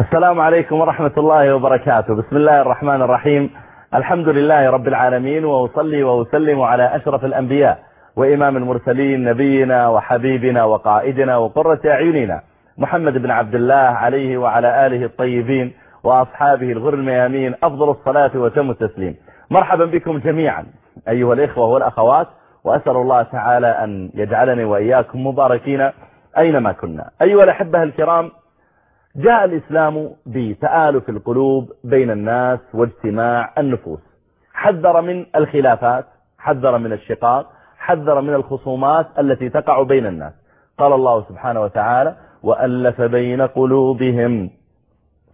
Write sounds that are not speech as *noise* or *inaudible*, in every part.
السلام عليكم ورحمة الله وبركاته. بسم الله الرحمن الرحيم. الحمد لله رب العالمين وأصلي وأسلم على أشرف الأنبياء وإمام المرسلين نبينا وحبيبنا وقائدنا وقرة أعيننا. محمد بن عبد الله عليه وعلى آله الطيبين وأصحابه الغر الميامين أفضل الصلاة وتم التسليم. مرحبا بكم جميعا أيها الإخوة والأخوات وأسأل الله تعالى أن يجعلني وإياكم مباركين أينما كنا. أيها الأحبة الكرام جاء الإسلام بتآلف القلوب بين الناس واجتماع النفوس. حذر من الخلافات حذر من الشقاق حذر من الخصومات التي تقع بين الناس. قال الله سبحانه وتعالى وألف بين قلوبهم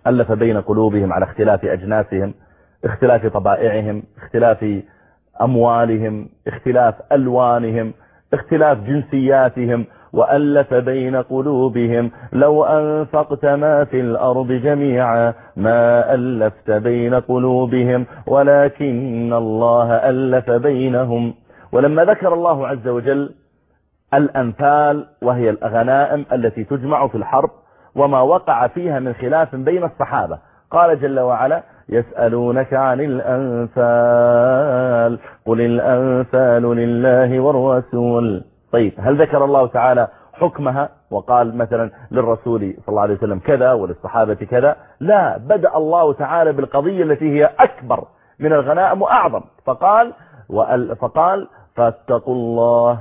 ألف بين قلوبهم على اختلاف أجناسهم اختلاف طبائعهم اختلاف أموالهم اختلاف ألوانهم. اختلاف جنسياتهم وألف بين قلوبهم. لو أنفقت ما في الأرض جميعا ما ألفت بين قلوبهم ولكن الله ألف بينهم. ولما ذكر الله عز وجل الأنفال وهي الغنائم التي تجمع في الحرب وما وقع فيها من خلاف بين الصحابة قال جل وعلا يسألونك عن الأنفال قل الأنفال لله والرسول. طيب هل ذكر الله تعالى حكمها؟ وقال مثلا للرسول صلى الله عليه وسلم كذا وللصحابة كذا. لا بدأ الله تعالى بالقضية التي هي أكبر من الغنائم وأعظم. فقال فقال فاتقوا الله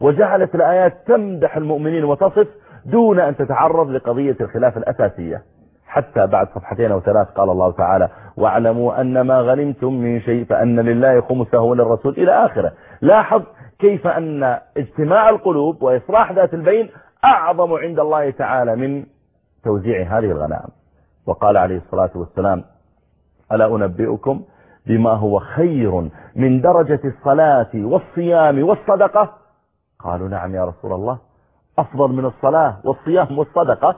وجعلت الآيات تمدح المؤمنين وتصف دون أن تتعرض لقضية الخلاف الأساسية. حتى بعد صفحتين أو ثلاث قال الله تعالى واعلموا أن ما غنمتم من شيء فأن لله خمسه وللرسول إلى آخره. لاحظ كيف أن اجتماع القلوب وإصلاح ذات البين أعظم عند الله تعالى من توزيع هذه الغنائم. وقال عليه الصلاة والسلام ألا أنبئكم بما هو خير من درجة الصلاة والصيام والصدقة قالوا نعم يا رسول الله. أفضل من الصلاة والصيام والصدقة.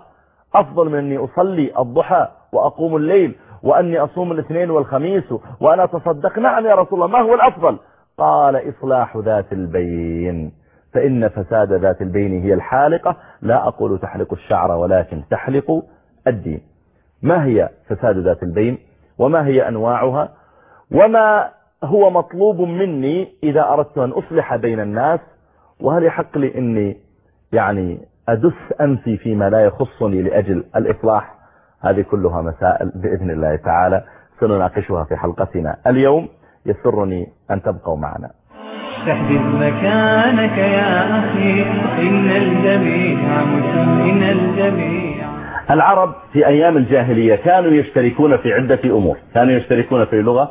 أفضل من أني أصلي الضحى وأقوم الليل وأني أصوم الاثنين والخميس وأنا أتصدق. نعم يا رسول الله ما هو الأفضل؟ قال إصلاح ذات البين. فإن فساد ذات البين هي الحالقة. لا أقول تحلق الشعر ولكن تحلق الدين. ما هي فساد ذات البين؟ وما هي أنواعها؟ وما هو مطلوب مني إذا أردت أن أصلح بين الناس وهل يحق لي أني يعني أدس أنفي فيما لا يخصني لأجل الإصلاح؟ هذه كلها مسائل بإذن الله تعالى سنناقشها في حلقتنا اليوم. يسرني أن تبقوا معنا. تحدث مكانك يا أخي إن الجميع مسلم الجميع. العرب في أيام الجاهلية كانوا يشتركون في عدة أمور. كانوا يشتركون في اللغة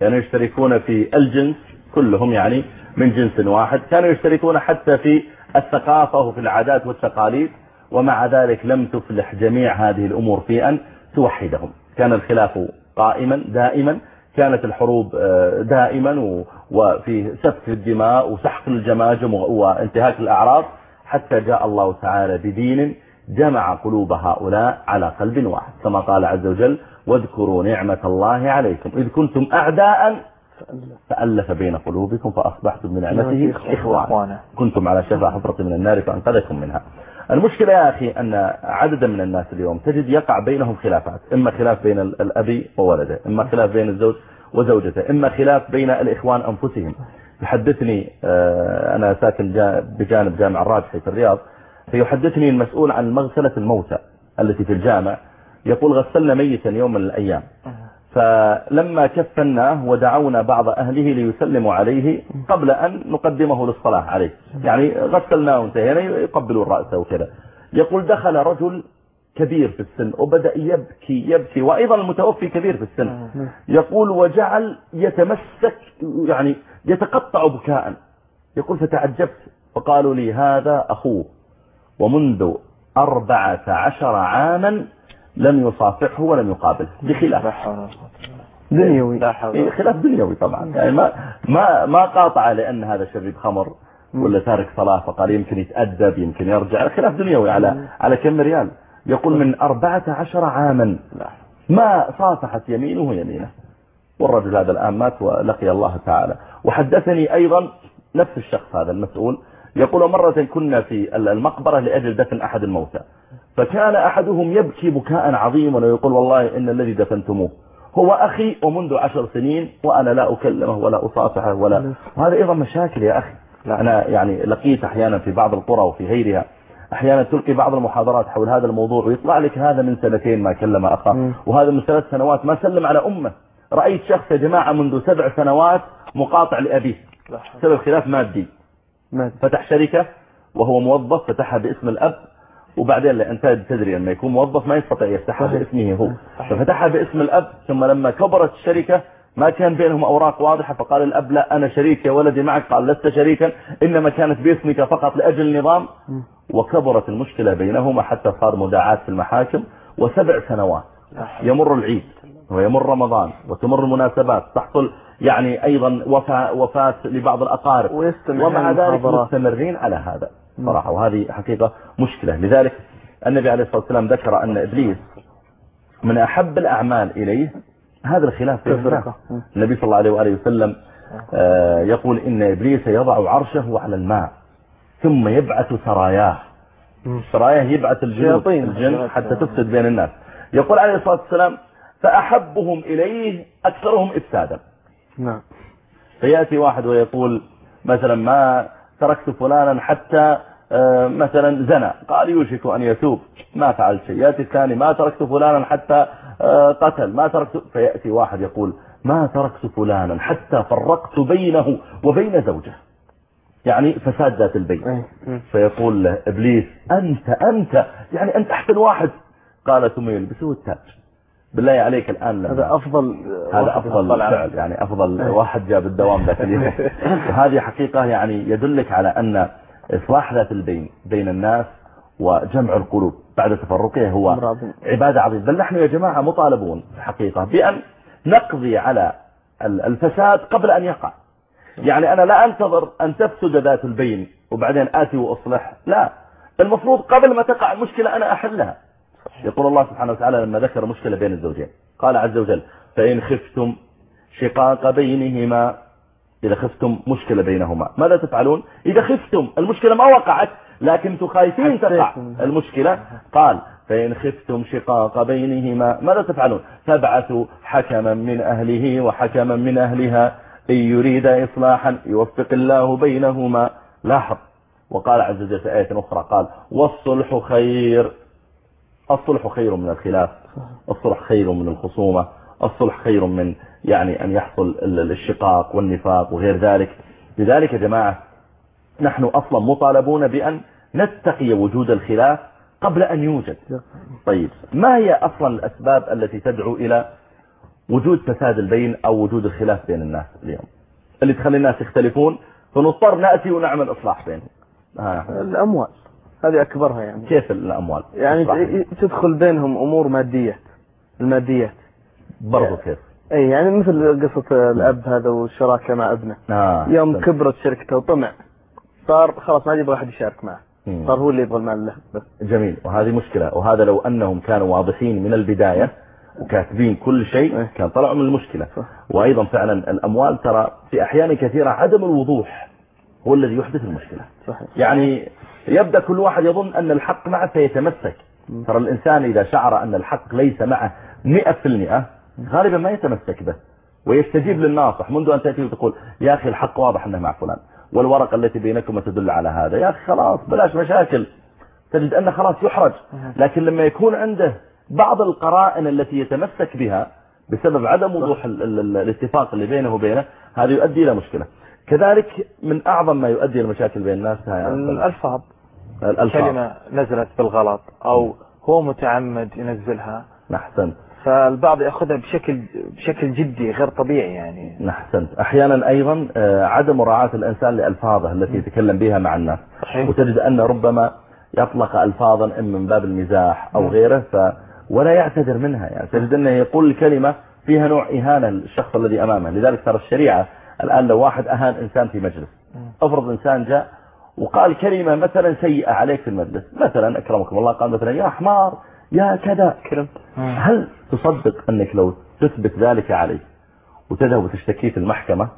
كانوا يشتركون في الجنس كلهم يعني من جنس واحد. كانوا يشتركون حتى في الثقافة وفي العادات والتقاليد ومع ذلك لم تفلح جميع هذه الأمور في أن توحدهم. كان الخلاف قائما دائما. كانت الحروب دائما وفي سفك الدماء وسحق الجماجم وانتهاك الأعراض حتى جاء الله تعالى بدين جمع قلوب هؤلاء على قلب واحد. كما قال عز وجل واذكروا نعمة الله عليكم إذ كنتم أعداء فألف بين قلوبكم فأصبحتم من نعمته إخوانا. كنتم على شفا حفرة من النار فأنقذكم منها. المشكلة يا أخي أن عددا من الناس اليوم تجد يقع بينهم خلافات. إما خلاف بين الأبي وولده إما خلاف بين الزوج وزوجته إما خلاف بين الإخوان أنفسهم. يحدثني أنا ساكن بجانب جامع الراجحي في الرياض فيحدثني المسؤول عن مغسلة الموتى التي في الجامع. يقول غسلنا ميتا يوم من الأيام. فلما كفناه ودعونا بعض أهله ليسلموا عليه قبل أن نقدمه للصلاة عليه. يعني غسلناه وانتهينا يقبلوا الرأس وكذا. يقول دخل رجل كبير في السن وبدأ يبكي يبكي وأيضا المتوفي كبير في السن. يقول وجعل يتمسك يعني يتقطع بكاء. يقول فتعجبت فقالوا لي هذا أخوه ومنذ أربعة عشر عاما لم يصافحه ولم يقابله بخلاف. دنيوي. خلاف دنيوي طبعا. يعني ما ما ما قاطع لأن هذا شريب خمر ولا تارك صلاة فقال يمكن يتأدب يمكن يرجع. خلاف دنيوي على على كم ريال؟ يقول من أربعة عشر عاما. ما صافحت يمينه يمينه. والرجل هذا الآن مات ولقي الله تعالى. وحدثني أيضا نفس الشخص هذا المسؤول. يقول مرة كنا في المقبرة لأجل دفن أحد الموتى. فكان أحدهم يبكي بكاء عظيما ويقول والله إن الذي دفنتموه. هو أخي ومنذ عشر سنين وأنا لا أكلمه ولا أصافحه ولا. وهذا أيضا مشاكل يا أخي. أنا يعني لقيت أحيانا في بعض القرى وفي غيرها. أحيانا تلقي بعض المحاضرات حول هذا الموضوع ويطلع لك هذا من سنتين ما كلم أخاه. وهذا من ثلاث سنوات ما سلم على أمه. رأيت شخص يا جماعة منذ سبع سنوات مقاطع لأبيه سبب خلاف مادي. فتح شركة وهو موظف فتحها باسم الأب. وبعدين أنت تدري لما يكون موظف ما يستطيع يفتحها باسمه هو. ففتحها باسم الأب ثم لما كبرت الشركة ما كان بينهم أوراق واضحة فقال الأب لا أنا شريك يا ولدي معك قال لست شريكا إنما كانت باسمك فقط لأجل النظام وكبرت المشكلة بينهما حتى صار مداعاة في المحاكم وسبع سنوات. يمر العيد ويمر رمضان وتمر المناسبات تحصل يعني أيضا وفاة, وفاة لبعض الأقارب. ومع ذلك مستمرين على هذا. صراحة وهذه حقيقة مشكلة. لذلك النبي عليه الصلاة والسلام ذكر أن إبليس من أحب الأعمال إليه هذا الخلاف في الفرقة. النبي صلى الله عليه وآله وسلم آه، يقول إن إبليس يضع عرشه على الماء ثم يبعث سراياه. سراياه يبعث الجن, الجن حتى تفسد بين الناس. يقول عليه الصلاة والسلام فأحبهم إليه أكثرهم إفسادا. نعم. فيأتي واحد ويقول مثلا ما تركت فلانا حتى مثلا زنى قال يوشك أن يتوب. ما فعل شيء. يأتي الثاني ما تركت فلانا حتى آه، قتل. ما تركت. فيأتي واحد يقول ما تركت فلانا حتى فرقت بينه وبين زوجه. يعني فساد ذات البين. فيقول له إبليس أنت أنت. يعني أنت أحسن واحد. قال ثم يلبسه التاج. بالله عليك الآن هذا أفضل هذا أفضل فعل. يعني أفضل واحد جاب الدوام ذاك اليوم. *laughs* وهذه حقيقة يعني يدلك على أن إصلاح ذات البين بين الناس وجمع القلوب بعد تفرقه هو عبادة عظيمة. بل نحن يا جماعة مطالبون حقيقة بأن نقضي على الفساد قبل أن يقع. يعني أنا لا أنتظر أن تفسد ذات البين وبعدين آتي وأصلح. لا. المفروض قبل ما تقع المشكلة أنا أحلها يقول الله سبحانه وتعالى لما ذكر مشكلة بين الزوجين قال عز وجل فإن خفتم شقاق بينهما إذا خفتم مشكلة بينهما. ماذا تفعلون؟ إذا خفتم المشكلة ما وقعت لكن أنتم خايفين تقع. المشكلة؟ قال فإن خفتم شقاق بينهما ماذا تفعلون؟ فابعثوا حكما من أهله وحكما من أهلها. إن يريد إصلاحا يوفق الله بينهما. لاحظ. وقال عز وجل في آية أخرى قال والصلح خير. الصلح خير من الخلاف. الصلح خير من الخصومة. الصلح خير من يعني أن يحصل الشقاق والنفاق وغير ذلك. لذلك يا جماعة نحن أصلا مطالبون بأن نتقي وجود الخلاف قبل أن يوجد. طيب ما هي أصلا الأسباب التي تدعو إلى وجود فساد البين أو وجود الخلاف بين الناس اليوم؟ اللي تخلي الناس يختلفون فنضطر نأتي ونعمل إصلاح بينهم. آه. الأموال هذه أكبرها يعني. كيف الأموال؟ يعني تدخل بينهم أمور مادية المادية برضو كيف؟ اي يعني مثل قصة الأب هذا والشراكة مع ابنه. آه. يوم كبرت شركته وطمع. صار خلاص ما يبغى أحد يشارك معه. صار هو اللي يبغى المال له بس. جميل. وهذه مشكلة. وهذا لو أنهم كانوا واضحين من البداية وكاتبين كل شيء إيه. كان طلعوا من المشكلة. وأيضا فعلا الأموال ترى في أحيان كثيرة عدم الوضوح هو الذي يحدث المشكلة. صحيح. يعني يبدأ كل واحد يظن أن الحق معه سيتمسك. ترى الإنسان إذا شعر أن الحق ليس معه مئة في المئة غالبا ما يتمسك به ويستجيب للناصح منذ أن تأتي وتقول يا أخي الحق واضح أنه مع فلان والورقة التي بينكم تدل على هذا. يا أخي خلاص بلاش مشاكل. تجد أنه خلاص يحرج. لكن لما يكون عنده بعض القرائن التي يتمسك بها بسبب عدم وضوح الاتفاق اللي بينه وبينه هذا يؤدي إلى مشكلة. كذلك من أعظم ما يؤدي إلى مشاكل بين الناس الألفاظ. كلمة نزلت بالغلط أو هو متعمد ينزلها. أحسنت. فالبعض يأخذها بشكل بشكل جدي غير طبيعي يعني. أحسنت. أحيانا أيضا آه، عدم مراعاة الإنسان لألفاظه التي يتكلم بها مع الناس. صحيح. وتجد أن ربما يطلق ألفاظا إما من باب المزاح أو غيره ولا يعتذر منها يعني. تجد أنه يقول الكلمة فيها نوع إهانة للشخص الذي أمامه. لذلك ترى الشريعة الآن لو واحد أهان إنسان في مجلس أفرض إنسان جاء وقال كلمة مثلا سيئة عليك في المجلس مثلا أكرمكم الله قال مثلا يا حمار يا كذا. هل تصدق أنك لو تثبت ذلك عليه وتذهب وتشتكيه في المحكمة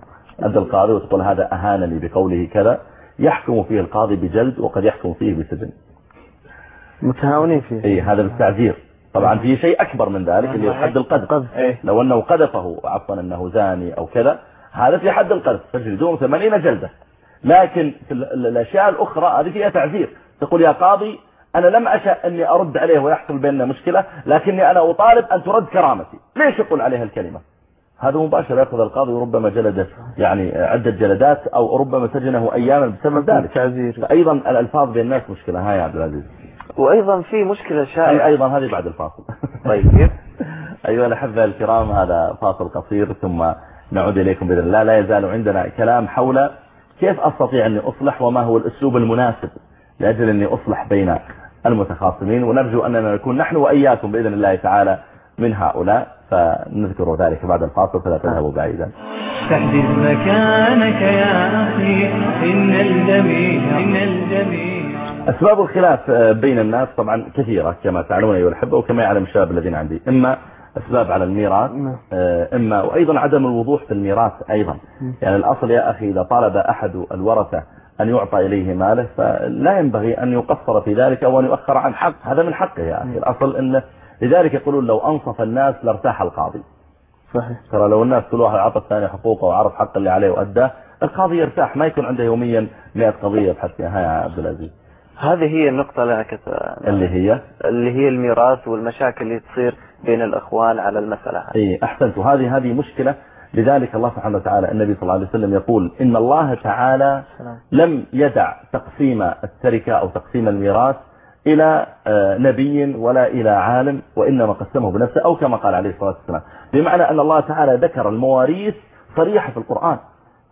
عند القاضي وتقول هذا أهانني بقوله كذا يحكم فيه القاضي بجلد وقد يحكم فيه بسجن. متهاونين فيه. اي هذا بالتعذير. طبعا في شيء أكبر من ذلك اللي هو حد القذف. إيه. لو أنه قذفه عفوا أنه زاني أو كذا هذا في حد القذف. تجلدون 80 جلدة. لكن في الأشياء الأخرى هذه فيها تعذير. تقول يا قاضي أنا لم أشأ أني أرد عليه ويحصل بيننا مشكلة لكني أنا أطالب أن ترد كرامتي. ليش يقول عليها الكلمة؟ هذا مباشر يأخذ القاضي وربما جلده يعني عدة جلدات أو ربما سجنه أياما بسبب ذلك. أيضا الألفاظ بين الناس مشكلة. هاي يا عبد العزيز. وأيضا في مشكلة شائعة. أيضا هذه بعد الفاصل. *laughs* طيب. أيها الأحبة الكرام هذا فاصل قصير ثم نعود إليكم بإذن الله. لا يزال عندنا كلام حول كيف أستطيع أني أصلح وما هو الأسلوب المناسب لأجل أني أصلح بين المتخاصمين ونرجو أننا نكون نحن وإياكم بإذن الله تعالى من هؤلاء فنذكر ذلك بعد الفاصل فلا تذهبوا بعيدا. تحدث مكانك يا أخي إن الجميع إن الجميع أسباب الخلاف بين الناس طبعا كثيرة كما تعلمون أيها الأحبة وكما يعلم الشباب الذين عندي. إما أسباب على الميراث نعم. آه، إما وأيضا عدم الوضوح في الميراث أيضا. يعني الأصل يا أخي إذا طالب أحد الورثة أن يعطى إليه ماله فلا ينبغي أن يقصر في ذلك أو أن يؤخر عن حق. هذا من حقه يا أخي. الأصل إنه لذلك يقولون لو أنصف الناس لارتاح القاضي. صحيح. ترى لو الناس كل واحد عطى الثاني حقوقه وعرف حق اللي عليه وأداه القاضي يرتاح ما يكون عنده يوميا 100 قضية يبحث فيها يا عبد العزيز. هذه هي النقطة اللي أنا كنت اللي هي؟ اللي هي الميراث والمشاكل اللي تصير بين الأخوان على المسألة هذه. اي أحسنت. وهذه هذه مشكلة لذلك الله سبحانه وتعالى النبي صلى الله عليه وسلم يقول إن الله تعالى لم يدع تقسيم التركة أو تقسيم الميراث إلى آه، نبي ولا إلى عالم وإنما قسمه بنفسه أو كما قال عليه الصلاة والسلام. بمعنى أن الله تعالى ذكر المواريث صريحة في القرآن.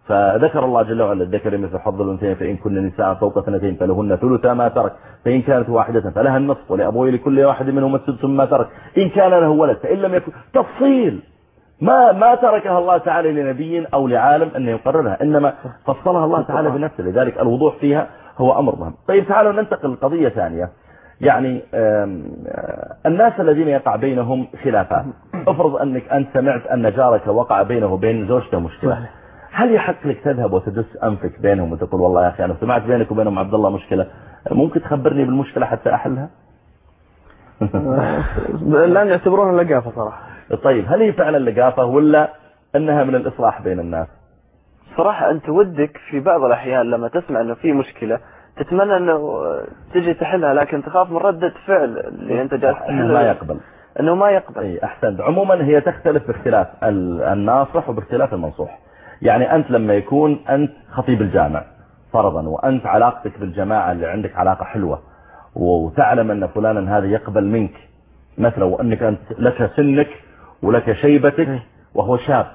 فذكر الله جل وعلا الذكر مثل حظ الأنثيين فإن كن نساء فوق اثنتين فلهن ثلثا ما ترك. فإن كانت واحدة فلها النصف ولأبوي لكل واحد منهم السدس ما ترك. إن كان له ولد فإن لم يكن تفصيل. ما ما تركها الله تعالى لنبي أو لعالم أن يقررها إنما فصلها الله تعالى بنفسه لذلك الوضوح فيها هو أمر مهم طيب تعالوا ننتقل لقضية ثانية يعني آه، الناس الذين يقع بينهم خلافات افرض أنك أنت سمعت أن جارك وقع بينه وبين زوجته مشكلة. هل يحق لك تذهب وتدس أنفك بينهم وتقول والله يا أخي أنا سمعت بينك وبينهم عبد الله مشكلة ممكن تخبرني بالمشكلة حتى أحلها الآن يعتبرونها لقافة صراحة طيب هل هي فعلا لقافة ولا أنها من الإصلاح بين الناس؟ صراحة أنت ودك في بعض الأحيان لما تسمع أنه في مشكلة تتمنى أنه تجي تحلها لكن تخاف من ردة فعل اللي أنت جالس إنه ما تحلها يقبل. أنه ما يقبل. أي أحسنت. عموما هي تختلف باختلاف ال- الناصح وباختلاف المنصوح. يعني أنت لما يكون أنت خطيب الجامع فرضا وأنت علاقتك بالجماعة اللي عندك علاقة حلوة وتعلم أن فلانا هذا يقبل منك مثلا وأنك أنت لك سنك ولك شيبتك وهو شاب.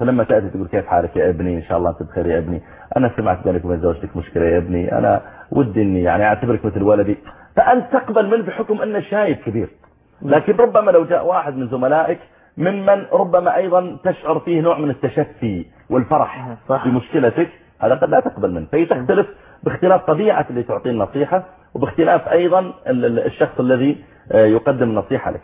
فلما تأتي تقول كيف حالك يا ابني؟ إن شاء الله أنت بخير يا ابني. أنا سمعت بينك وبين زوجتك مشكلة يا ابني. أنا ودي أني يعني أعتبرك مثل ولدي. فأنت تقبل منه بحكم أنه شايب كبير. لكن ربما لو جاء واحد من زملائك ممن ربما أيضا تشعر فيه نوع من التشفي والفرح صح. بمشكلتك. هذا قد لا تقبل منه. فهي تختلف باختلاف طبيعة اللي تعطيه النصيحة وباختلاف أيضا ال- ال- الشخص الذي آه، يقدم النصيحة لك.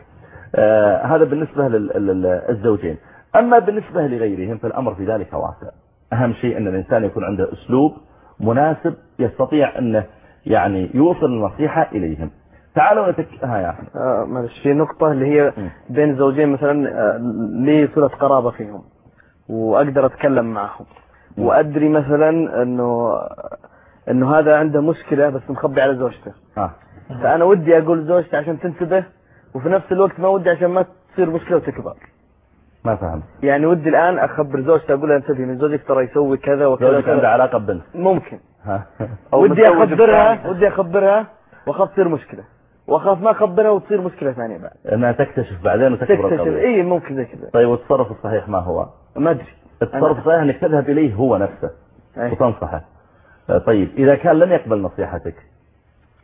هذا بالنسبة للزوجين. أما بالنسبة لغيرهم فالأمر في ذلك واسع. أهم شيء أن الإنسان يكون عنده أسلوب مناسب يستطيع أنه يعني يوصل النصيحة إليهم. تعالوا نتك... ها يا آه معلش في نقطة اللي هي. بين زوجين مثلا آه، لي صلة قرابة فيهم وأقدر أتكلم معهم. وأدري مثلا أنه أنه هذا عنده مشكلة بس مخبي على زوجته. ها فأنا ودي أقول زوجتي عشان تنتبه وفي نفس الوقت ما ودي عشان ما تصير مشكلة وتكبر. ما فهمت. يعني ودي الآن أخبر زوجتي أقول لها انتبهي من زوجك ترى يسوي كذا وكذا زوجك عنده علاقة ببنت. ممكن. *laughs* ودي أخبرها. ودي أخبرها وأخاف تصير مشكلة. وأخاف ما أخبرها وتصير مشكلة ثانية بعد. انها تكتشف بعدين وتكبر تكتشف. القضية إيه ممكن زي كذا. طيب والتصرف الصحيح ما هو؟ ما أدري. التصرف الصحيح أنك تذهب إليه هو نفسه. وتنصحه. طيب إذا كان لم يقبل نصيحتك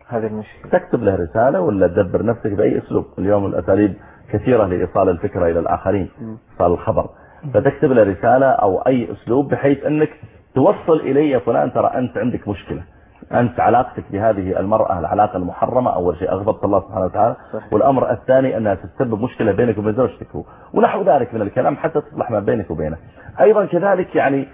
هذه المشكلة. تكتب له رسالة ولا تدبر نفسك بأي أسلوب؟ اليوم الأساليب كثيرة لإيصال الفكرة إلى الآخرين إيصال الخبر. فتكتب له رسالة أو أي أسلوب بحيث أنك توصل إلي يا فلان ترى أنت عندك مشكلة. أنت علاقتك بهذه المرأة العلاقة المحرمة أول شيء أغضبت الله سبحانه وتعالى. صحيح. والأمر الثاني أنها تسبب مشكلة بينك وبين زوجتك. ونحو ذلك من الكلام حتى تصلح ما بينك وبينه. أيضا كذلك يعني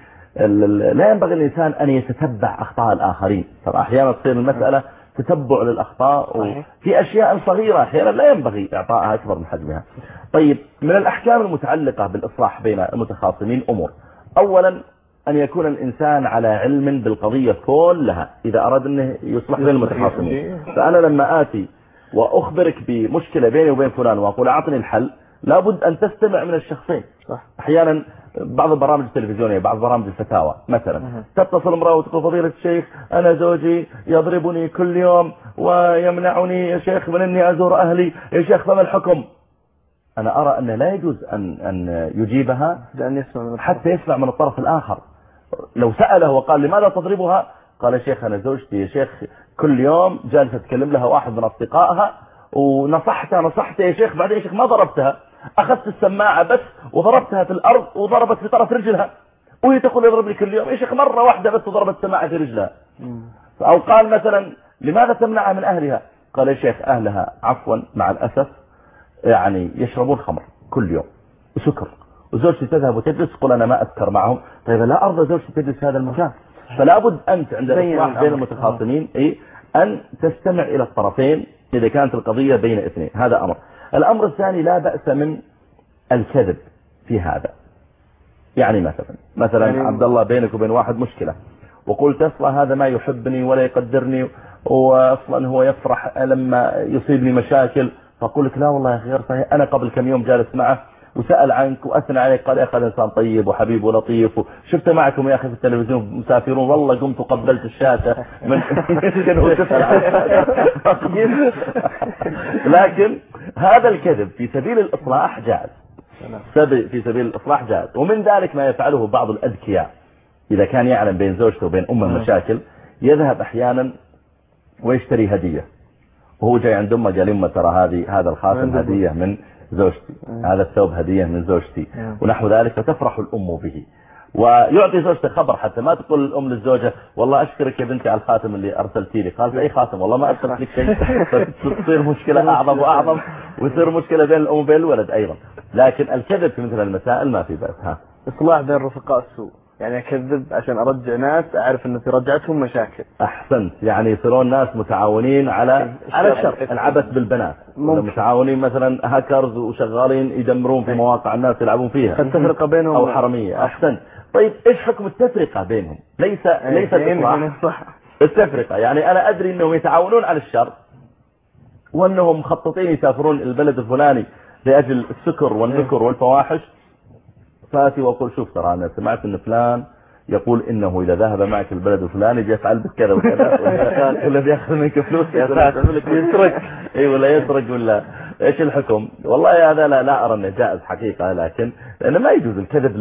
لا ينبغي الإنسان أن يتتبع أخطاء الآخرين. ترى أحيانا تصير المسألة تتبع للأخطاء. وفي أشياء صغيرة أحيانا لا ينبغي إعطائها أكبر من حجمها. طيب من الأحكام المتعلقة بالإصلاح بين المتخاصمين أمور. أولا أن يكون الإنسان على علم بالقضية كلها إذا أراد أنه يصلح بين المتخاصمين. فأنا لما آتي وأخبرك بمشكلة بيني وبين فلان وأقول أعطني الحل لابد أن تستمع من الشخصين. صح. أحيانا بعض البرامج التلفزيونية بعض برامج الفتاوى مثلا. تتصل امرأة وتقول فضيلة الشيخ أنا زوجي يضربني كل يوم ويمنعني يا شيخ من إني أزور أهلي يا شيخ فما الحكم؟ أنا أرى أن لا يجوز أن, أن يجيبها لأن يسمع حتى يسمع من الطرف الآخر. لو سأله وقال لماذا تضربها؟ قال يا شيخ أنا زوجتي يا شيخ كل يوم جالسة تكلم لها واحد من أصدقائها ونصحتها نصحتها يا شيخ بعدين يا شيخ ما ضربتها؟ أخذت السماعة بس وضربتها في الأرض وضربت في طرف رجلها. وهي تقول يضربني كل يوم. يا شيخ مرة واحدة بس وضربت السماعة في رجلها. أو قال مثلا لماذا تمنعها من أهلها؟ قال يا شيخ أهلها عفوا مع الأسف يعني يشربون خمر كل يوم وسكر. وزوجتي تذهب وتجلس تقول أنا ما اسكر معهم. طيب لا أرضى زوجتي تجلس في هذا المكان. فلا بد أنت عند بين الإصلاح بين. المتخاصمين إيه أن تستمع إلى الطرفين إذا كانت القضية بين اثنين. هذا أمر. الأمر الثاني لا بأس من الكذب في هذا يعني مثلا مثلا يعني- عبد الله بينك وبين واحد مشكلة وقلت أصلا هذا ما يحبني ولا يقدرني واصلا هو يفرح لما يصيبني مشاكل فأقول لك لا والله يا أخي غير صحيح أنا قبل كم يوم جالس معه وسأل عنك وأثنى عليك قال يا أخي هذا إنسان طيب وحبيب ولطيف وشفت معكم يا أخي في التلفزيون مسافرون والله قمت وقبلت الشاشة من. *laughs* *laughs* *laughs* لكن هذا الكذب في سبيل الإصلاح جائز. في سبيل الإصلاح جائز. ومن ذلك ما يفعله بعض الأذكياء. إذا كان يعلم بين زوجته وبين أمه مشاكل يذهب أحيانا ويشتري هدية. وهو جاي عند أمه قال أمه ترى هذه هذا الخاتم. هدية من زوجتي. هذا الثوب هدية من زوجتي. نعم. ونحو ذلك فتفرح الأم به. ويعطي زوجته خبر حتى ما تقول الأم للزوجة والله أشكرك يا بنتي على الخاتم اللي أرسلتي لي قالت أي خاتم والله ما أرسلت لك شيء. *laughs* فتصير مشكلة أعظم وأعظم ويصير مشكلة بين الأم وبين الولد أيضا. لكن الكذب في مثل المسائل ما في بأس ها. إصلاح بين رفقاء السوء. يعني أكذب عشان أرجع ناس أعرف أنه في رجعتهم مشاكل. أحسنت. يعني يصيرون ناس متعاونين على على الشر العبث بالبنات. ممكن. متعاونين مثلا هاكرز وشغالين يدمرون في مواقع الناس يلعبون فيها. قد تفرق بينهم. أو حرمية أحسنت. طيب إيش حكم التفرقة بينهم؟ ليس ليس الإصلاح. صح. التفرقة يعني أنا أدري أنهم يتعاونون على الشر وأنهم مخططين يسافرون البلد الفلاني لأجل السكر والنكر والفواحش. فأتي وأقول شوف ترى أنا سمعت أن فلان يقول إنه إذا ذهب معك البلد الفلاني بيفعل بك كذا وكذا *laughs* ولا بيأخذ منك فلوس يسرق. إي ولا يسرق ولا. إيش الحكم؟ والله هذا لا, لا أرى أنه جائز حقيقة لكن لأنه ما يجوز الكذب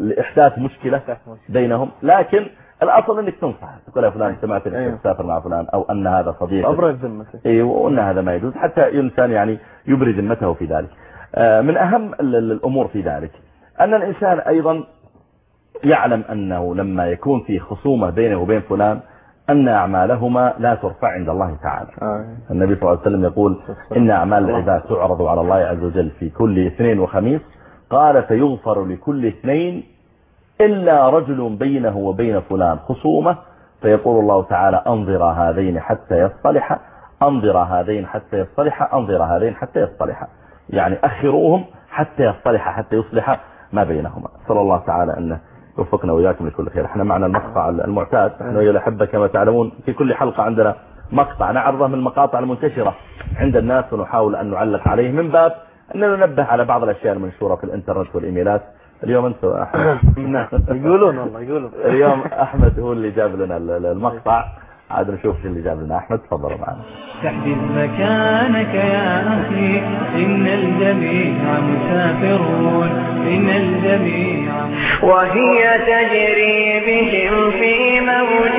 لإحداث مشكلة بينهم. لكن الأصل أنك تنصح. تقول يا فلان سمعت أنك أيوه. تسافر مع فلان أو أن هذا صديق أبرز ذمتك. إي وأن هذا ما يجوز. حتى الانسان يعني يبري ذمته في ذلك. آه، من أهم ال- ال- الأمور في ذلك أن الإنسان أيضا يعلم أنه لما يكون في خصومة بينه وبين فلان أن أعمالهما لا ترفع عند الله تعالى. آه. النبي صلى الله عليه وسلم يقول إن أعمال العباد تعرض على الله عز وجل في كل اثنين وخميس. قال فيغفر لكل اثنين إلا رجل بينه وبين فلان خصومة. فيقول الله تعالى أنظر هذين حتى يصطلح أنظر هذين حتى يصطلح أنظر هذين حتى يصطلح. يعني أخروهم حتى يصطلح حتى يصلح ما بينهما. صلى الله تعالى أنه يوفقنا وإياكم لكل خير. إحنا معنا المقطع المعتاد. إحنا ويا الأحبة كما تعلمون في كل حلقة عندنا مقطع. نعرضه من المقاطع المنتشرة عند الناس ونحاول أن نعلق عليه من باب أن ننبه على بعض الأشياء المنشورة في الإنترنت والإيميلات. اليوم أنت أحمد. *laughs* يقولون والله يقولون. اليوم أحمد هو اللي جاب لنا ال- ال- المقطع. *laughs* عاد نشوف شو اللي جاب لنا. أحمد تفضلوا معنا تحجز مكانك يا أخي إن الجميع مسافرون. إن الجميع وهي تجري بهم في موج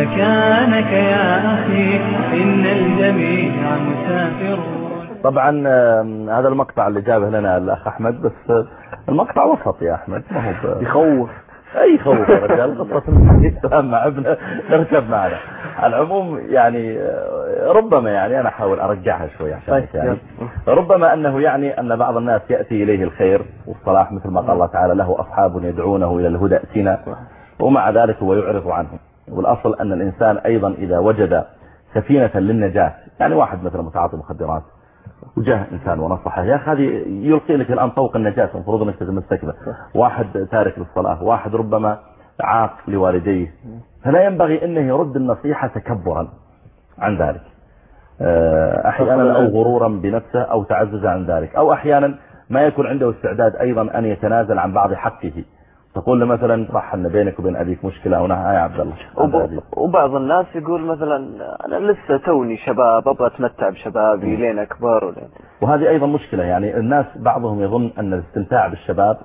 مكانك يا أخي إن الجميع مسافرون طبعا هذا المقطع اللي جابه لنا الأخ أحمد بس المقطع وسط يا أحمد ما هو يخوف. أي خوف يا رجال قصة الحديث مع ابنه نركب معنا. على العموم يعني ربما يعني أنا أحاول أرجعها شوي عشان طيب، يعني. ربما أنه يعني أن بعض الناس يأتي إليه الخير والصلاح مثل ما قال الله تعالى له أصحاب يدعونه إلى الهدى ائتنا. ومع ذلك هو يعرض عنهم. والأصل أن الإنسان أيضا إذا وجد سفينة للنجاة يعني واحد مثلا متعاطي مخدرات وجاء إنسان ونصحه يا أخي هذه يلقي لك الآن طوق النجاة المفروض أنك تتمسك به واحد تارك للصلاة واحد ربما عاق لوالديه. فلا ينبغي أنه يرد النصيحة تكبرا عن ذلك. آه، أحيانا أو غرورا بنفسه أو تعززا عن ذلك. أو أحيانا ما يكون عنده استعداد أيضا أن يتنازل عن بعض حقه. تقول له مثلا صح إن بينك وبين أبيك مشكلة أو يا عبد الله وبعض الناس يقول مثلا أنا لسه توني شباب أبغى أتمتع بشبابي لين أكبر ولين. وهذه أيضا مشكلة يعني الناس بعضهم يظن أن الاستمتاع بالشباب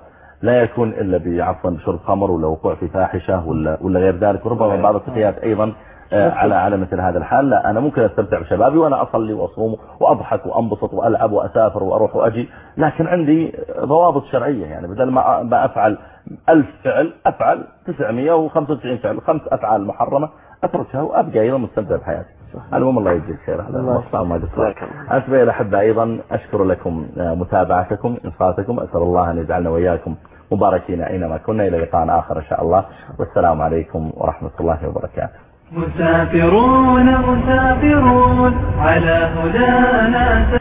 لا يكون إلا بعفوا بشرب خمر ولا وقوع في فاحشة ولا ولا غير ذلك. وربما بعض الفتيات أيضا على على مثل هذا الحال. لا أنا ممكن أستمتع بشبابي وأنا أصلي وأصوم وأضحك وأنبسط وألعب وأسافر وأروح وأجي لكن عندي ضوابط شرعية. يعني بدل ما أفعل ألف فعل أفعل 995 فعل خمس أفعال محرمة أتركها وأبقى أيضا مستمتع بحياتي. المهم الله يجزيك خير. مصطفى ما أنت بي الأحبة أيضا أشكر لكم آه، متابعتكم إنصاتكم. أسأل الله أن يجعلنا وإياكم مباركين أينما كنا. إلى لقاء آخر إن شاء الله. والسلام عليكم ورحمة الله وبركاته. مسافرون مسافرون على هدانا